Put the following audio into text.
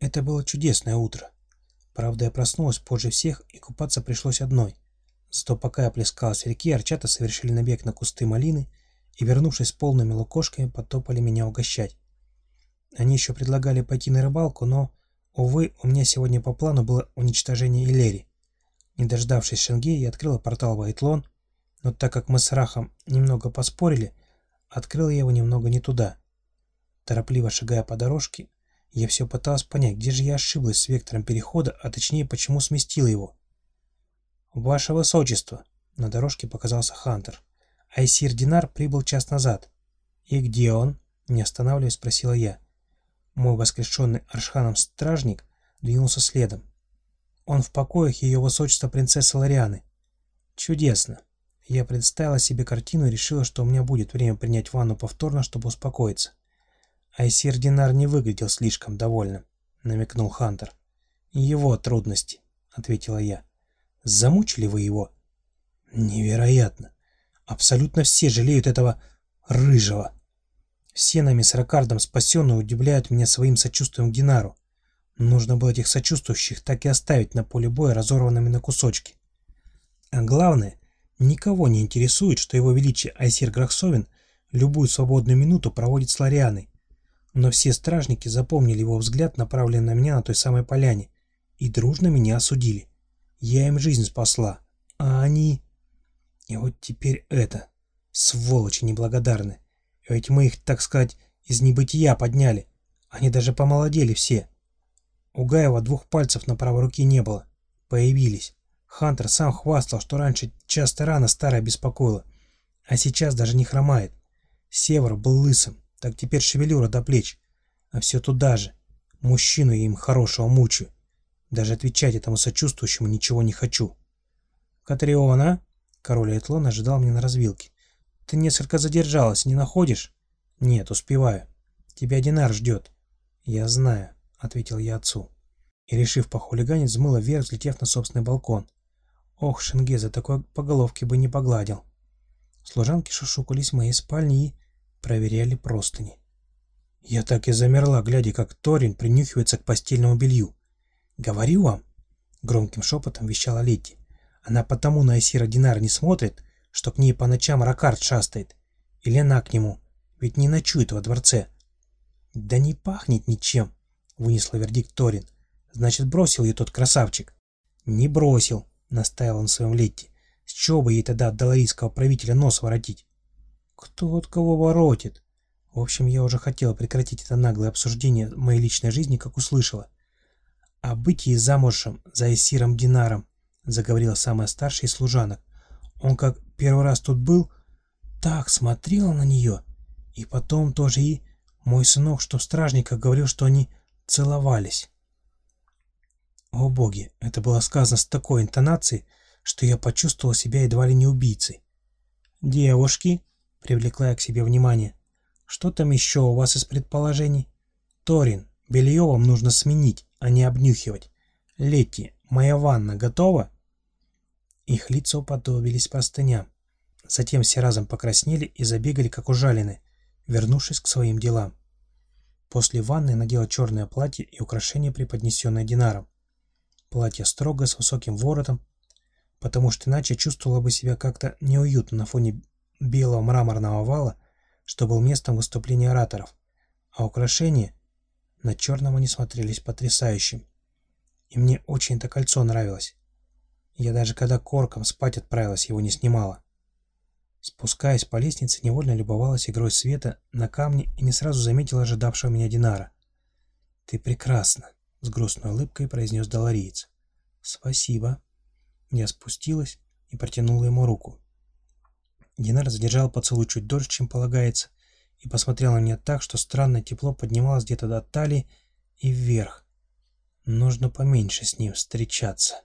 Это было чудесное утро. Правда, я проснулась позже всех, и купаться пришлось одной. Зато пока я плескалась в реке, арчата совершили набег на кусты малины и, вернувшись с полными лукошками, потопали меня угощать. Они еще предлагали пойти на рыбалку, но, увы, у меня сегодня по плану было уничтожение Илери. Не дождавшись Шенге, я открыла портал в Айтлон, но так как мы с Рахом немного поспорили, открыл я его немного не туда. Торопливо шагая по дорожке, я все пыталась понять, где же я ошиблась с вектором перехода, а точнее, почему сместила его. «Ваше Высочество!» — на дорожке показался Хантер. «Айсир Динар прибыл час назад». «И где он?» — не останавливаясь, спросила я. Мой воскрешенный Аршханом стражник двинулся следом. Он в покоях ее высочества принцессы Ларианы. Чудесно. Я представила себе картину и решила, что у меня будет время принять ванну повторно, чтобы успокоиться. Айсир Динар не выглядел слишком довольным, намекнул Хантер. Его трудности, ответила я. Замучили вы его? Невероятно. Абсолютно все жалеют этого рыжего. Все нами с Ракардом спасенные удивляют меня своим сочувствием к Динару. Нужно было этих сочувствующих так и оставить на поле боя разорванными на кусочки. А главное, никого не интересует, что его величие Айсир Грахсовин любую свободную минуту проводит с Ларианой. Но все стражники запомнили его взгляд, направленный на меня на той самой поляне, и дружно меня осудили. Я им жизнь спасла, а они... И вот теперь это. Сволочи неблагодарны. Ведь мы их, так сказать, из небытия подняли. Они даже помолодели все. У Гаева двух пальцев на правой руке не было. Появились. Хантер сам хвастал, что раньше часто рано старая беспокоила, а сейчас даже не хромает. Север был лысым, так теперь шевелюра до плеч. А все туда же. Мужчину я им хорошего мучаю. Даже отвечать этому сочувствующему ничего не хочу. «Катриона?» Король Этлон ожидал меня на развилке. «Ты несколько задержалась, не находишь?» «Нет, успеваю. Тебя Динар ждет». «Я знаю. — ответил я отцу. И, решив похулиганить, взмыла вверх, взлетев на собственный балкон. Ох, Шенге за такой по головке бы не погладил. Служанки шушукались в моей спальне и проверяли простыни. Я так и замерла, глядя, как Торин принюхивается к постельному белью. «Говорю вам!» — громким шепотом вещала Летти. «Она потому на Айсира Динар не смотрит, что к ней по ночам Ракард шастает. Или она к нему, ведь не ночует во дворце». «Да не пахнет ничем!» вынесла вердикт Торин. Значит, бросил ее тот красавчик. Не бросил, настаивал на своем Летти. С чего бы ей тогда от даларийского правителя нос воротить? Кто от кого воротит? В общем, я уже хотела прекратить это наглое обсуждение моей личной жизни, как услышала. О бытии замужем за Эсиром Динаром, заговорила самая старшая из служанок. Он как первый раз тут был, так смотрел на нее. И потом тоже и мой сынок, что в стражниках, говорил, что они целовались. О боги, это было сказано с такой интонацией, что я почувствовал себя едва ли не убийцей. «Девушки», — привлекла я к себе внимание, — «что там еще у вас из предположений?» «Торин, белье вам нужно сменить, а не обнюхивать. Летти, моя ванна готова?» Их лица уподобились простыням. Затем все разом покраснели и забегали, как ужалены, вернувшись к своим делам. После ванны надела черное платье и украшение, преподнесенное Динаром. Платье строго, с высоким воротом, потому что иначе чувствовала бы себя как-то неуютно на фоне белого мраморного вала, что был местом выступления ораторов, а украшения на черном они смотрелись потрясающим. И мне очень это кольцо нравилось. Я даже когда корком спать отправилась, его не снимала. Спускаясь по лестнице, невольно любовалась игрой света на камне и не сразу заметила ожидавшего меня Динара. «Ты прекрасна», — с грустной улыбкой произнес Долориец. «Спасибо». Я спустилась и протянула ему руку. Динар задержал поцелуй чуть дольше, чем полагается, и посмотрел на меня так, что странное тепло поднималось где-то до талии и вверх. Нужно поменьше с ним встречаться.